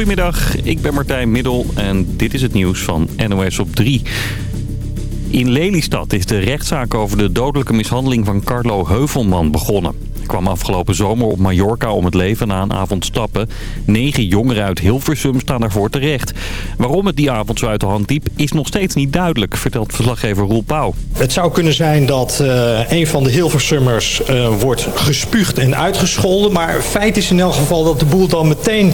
Goedemiddag, ik ben Martijn Middel en dit is het nieuws van NOS op 3. In Lelystad is de rechtszaak over de dodelijke mishandeling van Carlo Heuvelman begonnen kwam afgelopen zomer op Mallorca om het leven na een avond stappen. Negen jongeren uit Hilversum staan daarvoor terecht. Waarom het die avond zo uit de hand liep is nog steeds niet duidelijk, vertelt verslaggever Roel Pauw. Het zou kunnen zijn dat uh, een van de Hilversummers uh, wordt gespuugd en uitgescholden. Maar feit is in elk geval dat de boel dan meteen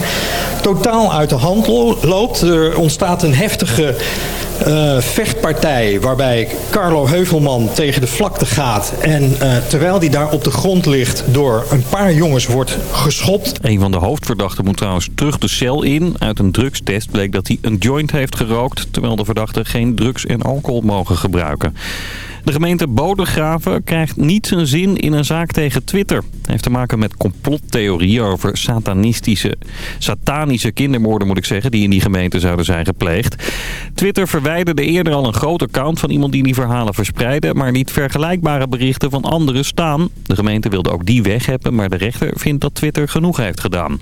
totaal uit de hand loopt. Er ontstaat een heftige uh, vechtpartij waarbij Carlo Heuvelman tegen de vlakte gaat. En terwijl hij daar op de grond ligt door een paar jongens wordt geschopt. Een van de hoofdverdachten moet trouwens terug de cel in. Uit een drugstest bleek dat hij een joint heeft gerookt... terwijl de verdachten geen drugs en alcohol mogen gebruiken. De gemeente Bodegraven krijgt niet zijn zin in een zaak tegen Twitter. Het heeft te maken met complottheorieën over satanistische, satanische kindermoorden moet ik zeggen, die in die gemeente zouden zijn gepleegd. Twitter verwijderde eerder al een groot account van iemand die die verhalen verspreidde, maar liet vergelijkbare berichten van anderen staan. De gemeente wilde ook die weg hebben, maar de rechter vindt dat Twitter genoeg heeft gedaan.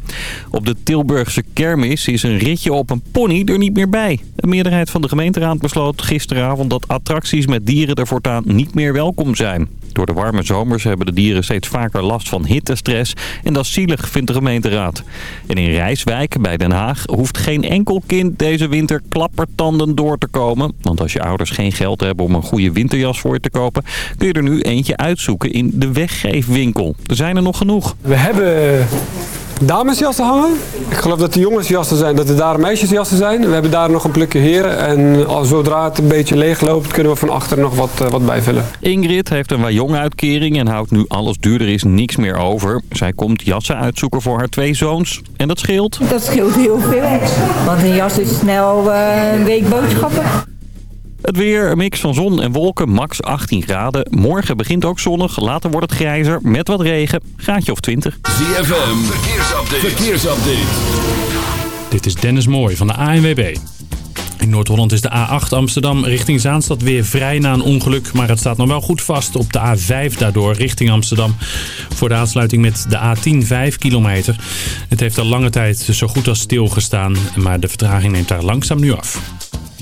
Op de Tilburgse kermis is een ritje op een pony er niet meer bij. De meerderheid van de gemeenteraad besloot gisteravond dat attracties met dieren ervoor niet meer welkom zijn. Door de warme zomers hebben de dieren steeds vaker last van hittestress. En dat is zielig, vindt de gemeenteraad. En in Rijswijk bij Den Haag hoeft geen enkel kind deze winter klappertanden door te komen. Want als je ouders geen geld hebben om een goede winterjas voor je te kopen... kun je er nu eentje uitzoeken in de weggeefwinkel. Er zijn er nog genoeg. We hebben damesjassen hangen. Ik geloof dat de jongensjassen zijn, dat er daar meisjesjassen zijn. We hebben daar nog een plukje heren. En als zodra het een beetje leeg loopt, kunnen we van achter nog wat, uh, wat bijvullen. Ingrid heeft een Wajong-uitkering en houdt nu alles duurder is niks meer over. Zij komt jassen uitzoeken voor haar twee zoons. En dat scheelt? Dat scheelt heel veel. Want een jas is snel uh, een week boodschappen. Het weer, een mix van zon en wolken, max 18 graden. Morgen begint ook zonnig, later wordt het grijzer met wat regen. Graadje of 20. ZFM, verkeersupdate. verkeersupdate. Dit is Dennis Mooij van de ANWB. In Noord-Holland is de A8 Amsterdam richting Zaanstad weer vrij na een ongeluk. Maar het staat nog wel goed vast op de A5 daardoor richting Amsterdam. Voor de aansluiting met de A10 5 kilometer. Het heeft al lange tijd zo goed als stilgestaan. Maar de vertraging neemt daar langzaam nu af.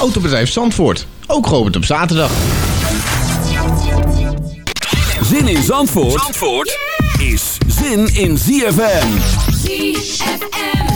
Autobedrijf Zandvoort. Ook geopend op zaterdag. Zin in Zandvoort, Zandvoort is zin in ZFM. ZFM.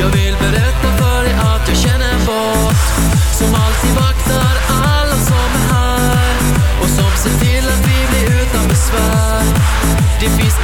Jag vill berätta för dig att jag känner bort Som alltid vaktar alla som är här Och som ser till att vi blir utan besvär. Det finns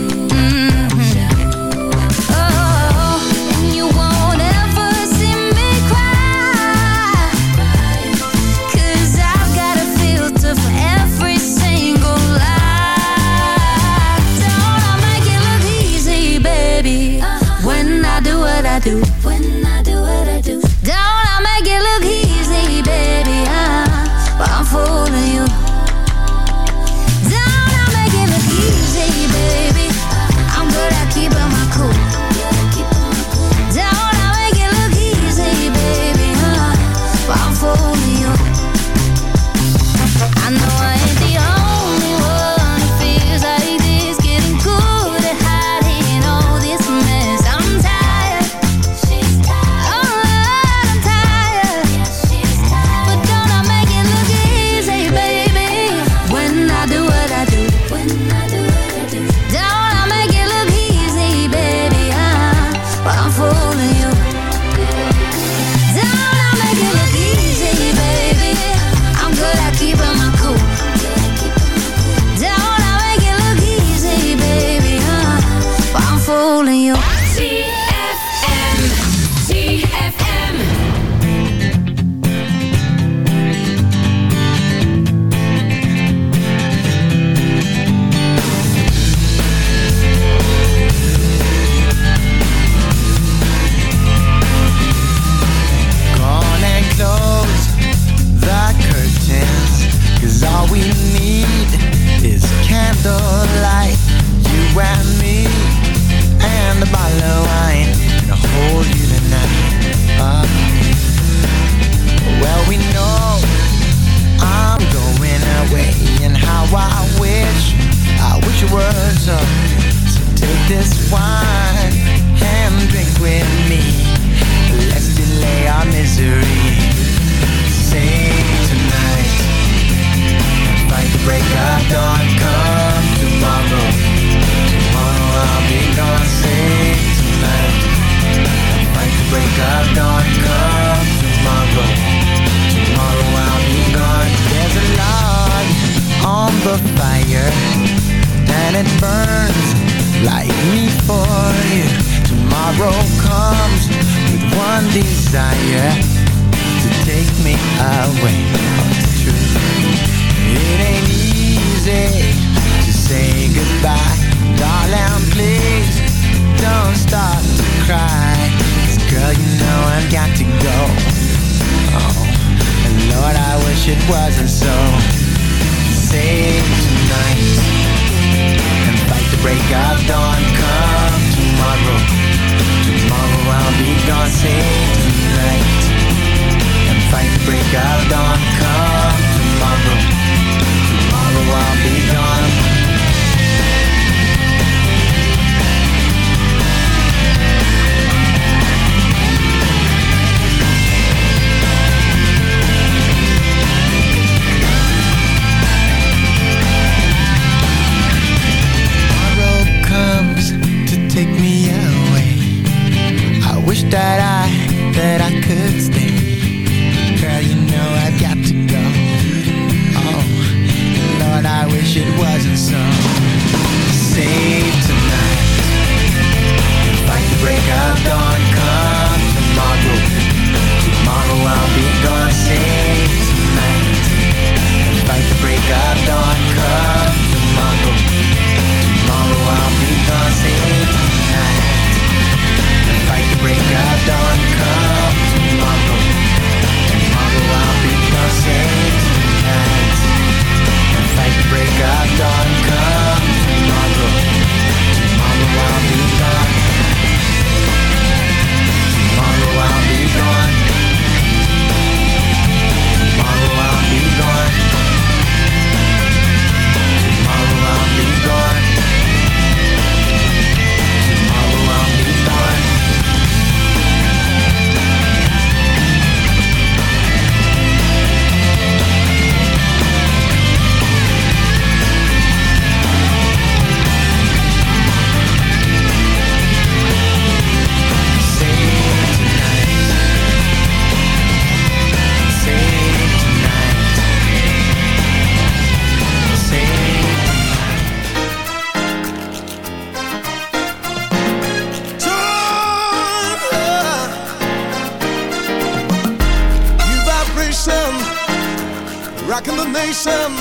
Rocking the nation.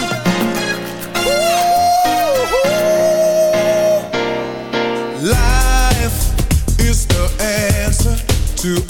Life is the answer to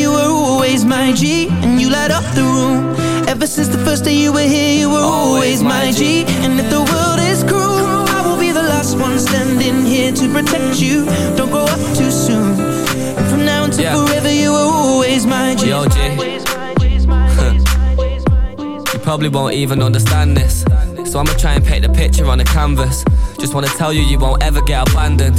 You were always my G And you light up the room Ever since the first day you were here You were always my G And if the world is cruel I will be the last one standing here To protect you Don't grow up too soon And from now until Yeah. forever You were always my G Yo, G. You probably won't even understand this. So I'ma try and paint the picture on the canvas. Just wanna tell you, you won't ever get abandoned.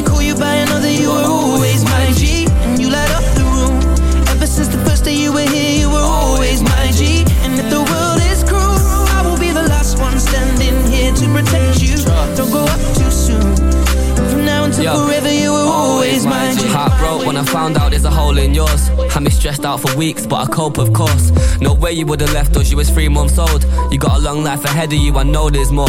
they call you by another. You were always my G, and you light up the room. Ever since the first day you were here, you were always my G. And if the world is cruel, I will be the last one standing here to protect you. Don't go up too soon. From now until Yo. forever, you were always my G. Heart broke when I found out there's a hole in yours. Had me stressed out for weeks, but I cope, of course. No way you would have left us, you was three months old. You got a long life ahead of you, I know there's more.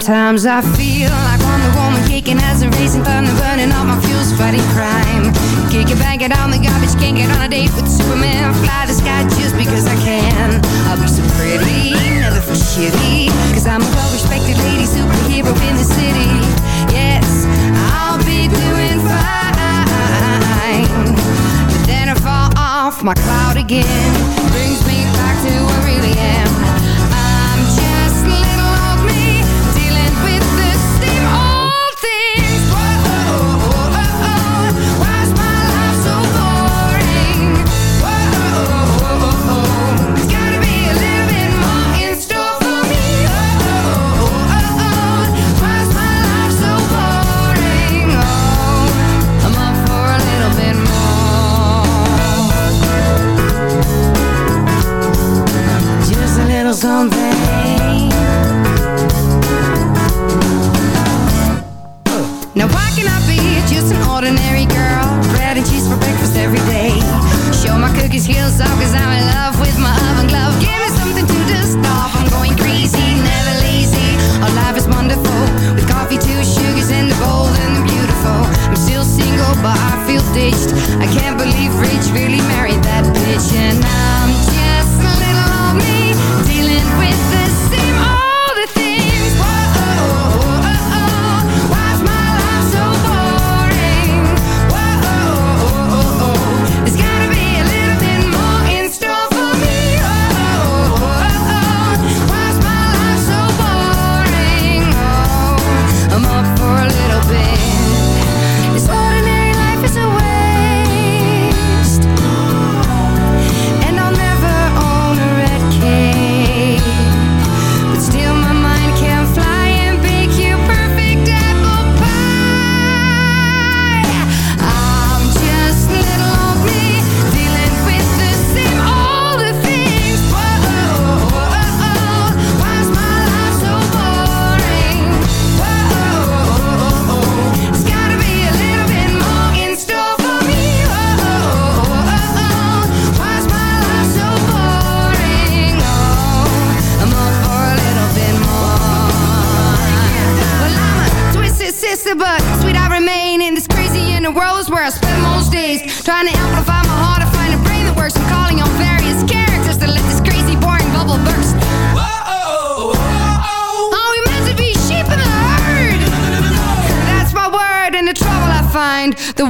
Sometimes I feel Trying to amplify my heart, I find a brain that works. I'm calling on various characters to let this crazy, boring bubble burst. Whoa, oh, oh, oh. Are we meant to be sheep in the herd? That's my word and the trouble I find. The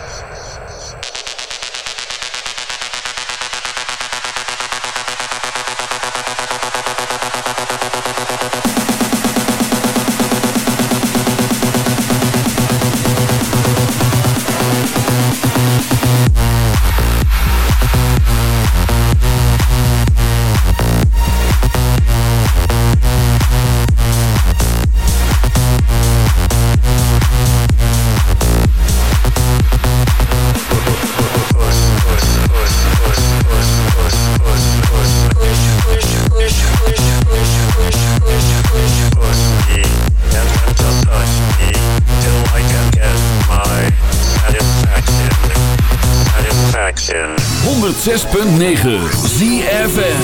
106.9 ZFM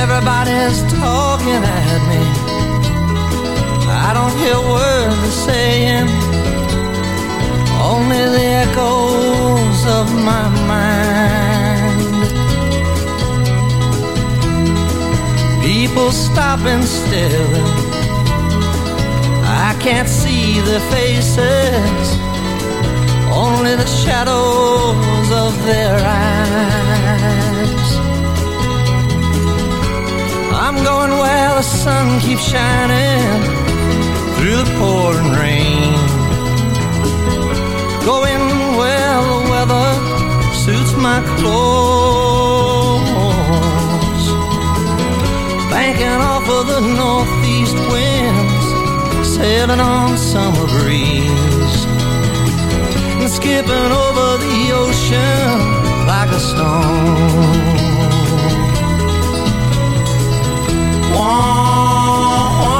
Everybody's talking at me. I don't hear words they're saying, only the echoes of my mind. People stopping still. I can't see their faces, only the shadows of their eyes. I'm going where the sun keeps shining through the pouring rain. Going where the weather suits my clothes. Banking off of the winds, sailing on summer breeze. And skipping over the ocean like a stone. I'm